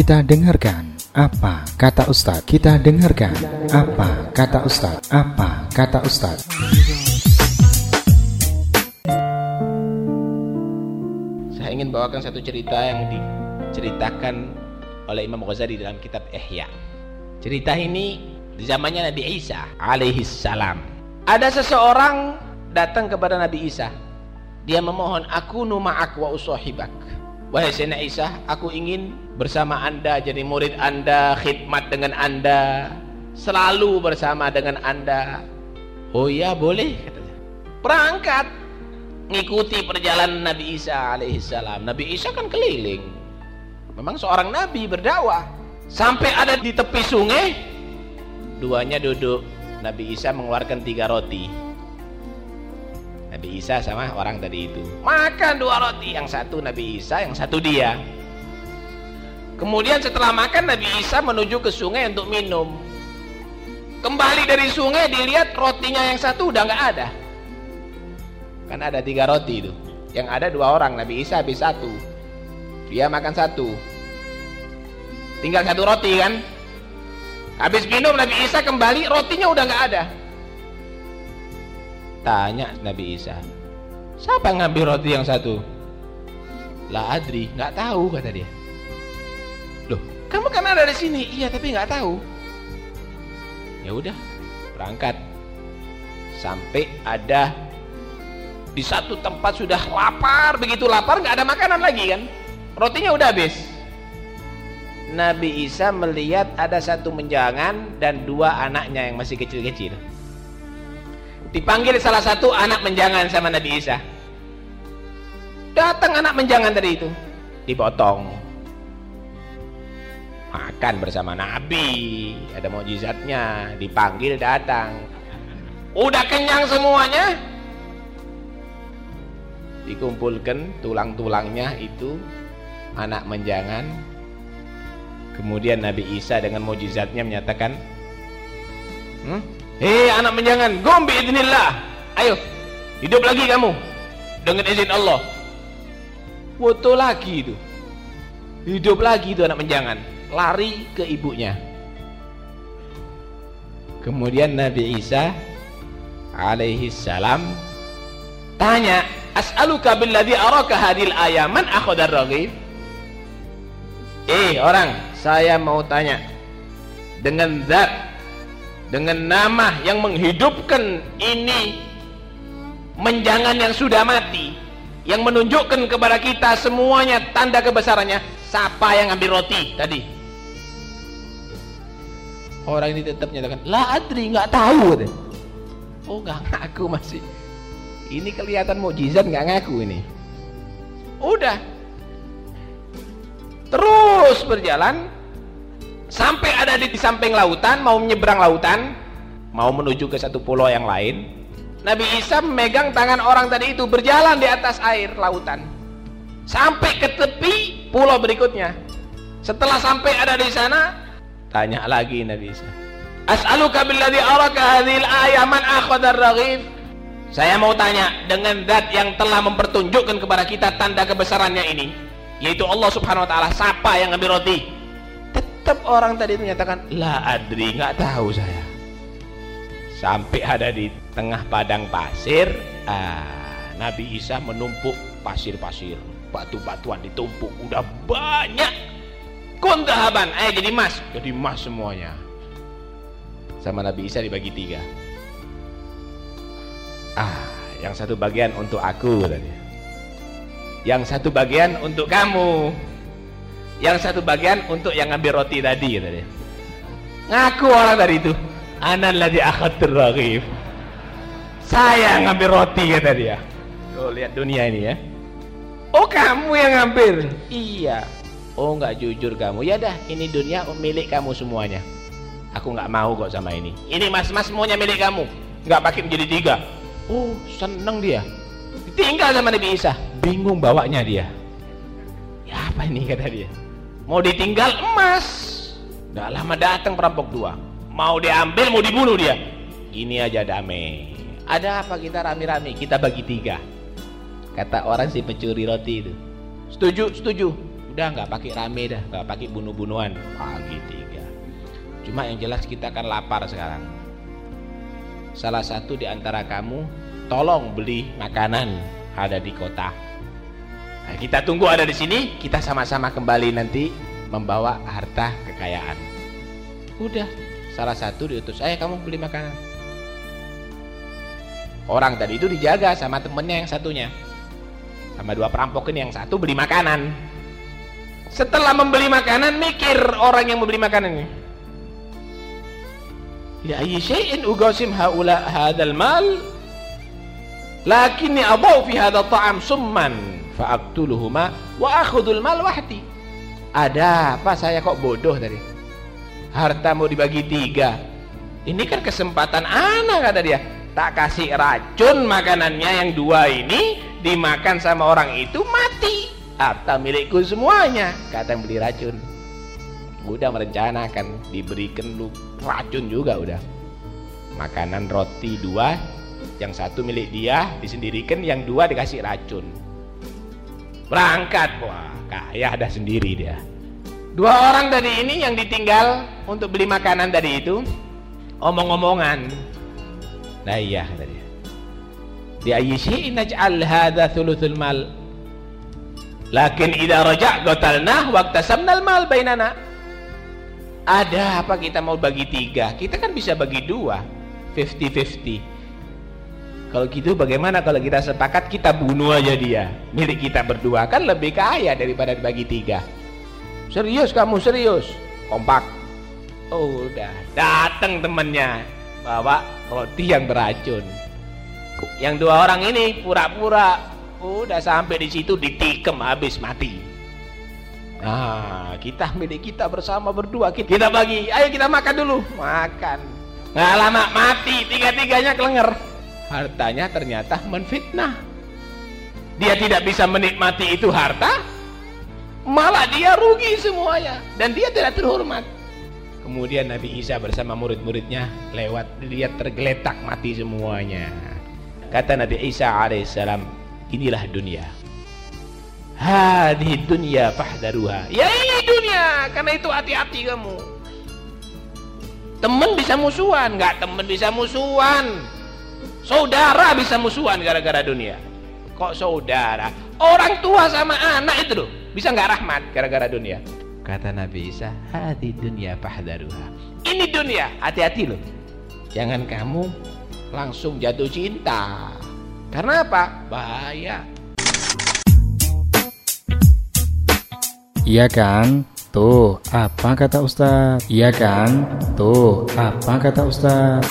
Kita dengarkan apa kata Ustadz. Kita dengarkan apa kata Ustadz. Apa kata Ustadz. Saya ingin bawakan satu cerita yang diceritakan oleh Imam Ghazali dalam kitab Ihya. Cerita ini di zamannya Nabi Isa alaihi salam. Ada seseorang datang kepada Nabi Isa. Dia memohon, "Aku numa'ak wa usahibak." Wahai Sayyidina Isa, aku ingin bersama Anda jadi murid Anda, khidmat dengan Anda, selalu bersama dengan Anda. Oh ya, boleh katanya. Berangkat ngikuti perjalanan Nabi Isa alaihissalam. Nabi Isa kan keliling. Memang seorang nabi berdakwah. Sampai ada di tepi sungai, duanya duduk. Nabi Isa mengeluarkan tiga roti. Nabi Isa sama orang tadi itu. Makan dua roti yang satu Nabi Isa yang satu dia. Kemudian setelah makan Nabi Isa menuju ke sungai untuk minum. Kembali dari sungai dilihat rotinya yang satu udah nggak ada. Kan ada tiga roti itu. Yang ada dua orang Nabi Isa habis satu. Dia makan satu. Tinggal satu roti kan? Habis minum Nabi Isa kembali rotinya udah nggak ada Tanya Nabi Isa, siapa ngambil roti yang satu? Lah Adri, nggak tahu kata dia. Loh, kamu kan ada di sini. Iya, tapi nggak tahu. Ya udah, berangkat. Sampai ada di satu tempat sudah lapar, begitu lapar nggak ada makanan lagi kan? Rotinya udah habis. Nabi Isa melihat ada satu menjangan dan dua anaknya yang masih kecil-kecil dipanggil salah satu anak menjangan sama Nabi Isa. Datang anak menjangan tadi itu. Dipotong. Makan bersama Nabi. Ada mujizatnya dipanggil datang. Udah kenyang semuanya? Dikumpulkan tulang-tulangnya itu anak menjangan. Kemudian Nabi Isa dengan mujizatnya menyatakan hmm? Hei anak menjangan, gombi idnillah. Ayo, hidup lagi kamu dengan izin Allah. Foto lagi itu. Hidup lagi itu anak menjangan, lari ke ibunya. Kemudian Nabi Isa alaihi salam tanya, "As'aluka billadhi araka hadil ayaman akhadar raghib?" Eh, orang, saya mau tanya dengan zat dengan nama yang menghidupkan ini menjangan yang sudah mati yang menunjukkan kepada kita semuanya tanda kebesarannya siapa yang ambil roti tadi? Orang ini tetap menyatakan lah adri nggak tahu oh nggak ngaku masih ini kelihatan mukjizat nggak ngaku ini. Udah. Terus berjalan sampai ada di, samping lautan mau menyeberang lautan mau menuju ke satu pulau yang lain Nabi Isa memegang tangan orang tadi itu berjalan di atas air lautan. Sampai ke tepi pulau berikutnya. Setelah sampai ada di sana tanya lagi Nabi Isa as'aluka billadhi araka hadhil ayaman akhadar raghib saya mau tanya dengan zat yang telah mempertunjukkan kepada kita tanda kebesarannya ini yaitu Allah subhanahu wa ta'ala siapa yang ngambil roti tetap orang tadi itu menyatakan lah adri nggak tahu saya. Sampai ada di tengah padang pasir ah, Nabi Isa menumpuk pasir-pasir batu-batuan ditumpuk udah banyak. Kuntahaban eh jadi emas jadi emas semuanya. Sama Nabi Isa dibagi tiga. Ah yang satu bagian untuk aku tadi. Yang satu bagian untuk kamu yang satu bagian untuk yang ngambil roti tadi kata dia. Ngaku orang tadi itu. Anan ladhi akhadur raghib saya ngambil roti kata dia. Oh lihat dunia ini ya. Oh kamu yang ngambil? Iya. Oh nggak jujur kamu. Ya dah ini dunia milik kamu semuanya. Aku nggak mau kok sama ini. Ini mas-mas semuanya milik kamu. Nggak pakai menjadi tiga. Oh seneng dia. Tinggal sama Nabi Isa. Bingung bawanya dia. Ya apa ini kata dia mau ditinggal emas. Gak lama datang perampok dua. Mau diambil mau dibunuh dia. Ini aja damai ada apa kita rame-rame? Kita bagi tiga. Kata orang si pencuri roti itu. Setuju setuju. Udah nggak pakai rame dah. Nggak pakai bunuh-bunuhan. Pagi tiga. Cuma yang jelas kita akan lapar sekarang. Salah satu di antara kamu tolong beli makanan ada di kota nah, kita tunggu ada di sini. Kita sama-sama kembali nanti membawa harta kekayaan. Udah salah satu diutus. Ayah kamu beli makanan. Orang tadi itu dijaga sama temennya yang satunya. Sama dua perampok ini yang satu beli makanan. Setelah membeli makanan mikir orang yang membeli makanan ini. Ya syai'in ugasim haula hadzal mal. Lakinni adau fi hadzal ta'am summan fa'aqtuluhuma wa akhudul mal wahdi. Ada apa saya kok bodoh tadi? Harta mau dibagi tiga. Ini kan kesempatan anak kata dia. Tak kasih racun makanannya yang dua ini dimakan sama orang itu mati. Harta milikku semuanya kata yang beli racun. Udah merencanakan diberikan lu racun juga udah. Makanan roti dua yang satu milik dia disendirikan yang dua dikasih racun berangkat. Wah kaya ada sendiri dia. Dua orang tadi ini yang ditinggal untuk beli makanan tadi itu. Omong-omongan. Nah iya kata dia. Di ayyi syai'in naj'al hadha thuluthul mal. Lakin idza raja' qatalnah waqtasamnal mal bainana. Ada apa kita mau bagi tiga? Kita kan bisa bagi dua. 50-50 kalau gitu bagaimana kalau kita sepakat kita bunuh aja dia? Milik kita berdua kan lebih kaya daripada dibagi tiga. Serius kamu serius? Kompak? Oh, udah datang temennya. Bawa roti yang beracun. Yang dua orang ini pura-pura udah sampai di situ ditikem habis mati. Nah kita milik kita bersama berdua. Kita bagi. Ayo kita makan dulu. Makan. Nggak lama mati. Tiga-tiganya kelenger hartanya ternyata menfitnah. Dia tidak bisa menikmati itu harta malah dia rugi semuanya. Dan dia tidak terhormat. Kemudian Nabi Isa bersama murid-muridnya lewat dia tergeletak mati semuanya. Kata Nabi Isa alaihissalam inilah dunia. Hadhi dunia fahdaruha. Ya ini dunia karena itu hati-hati kamu. Temen bisa musuhan nggak temen bisa musuhan saudara bisa musuhan gara-gara dunia kok saudara orang tua sama anak itu loh bisa nggak rahmat gara-gara dunia kata Nabi Isa hadhi dunia fahdaruha ini dunia hati-hati loh jangan kamu langsung jatuh cinta karena apa? bahaya Iya kan? Tuh, apa kata Ustaz? Iya kan? Tuh, apa kata Ustaz?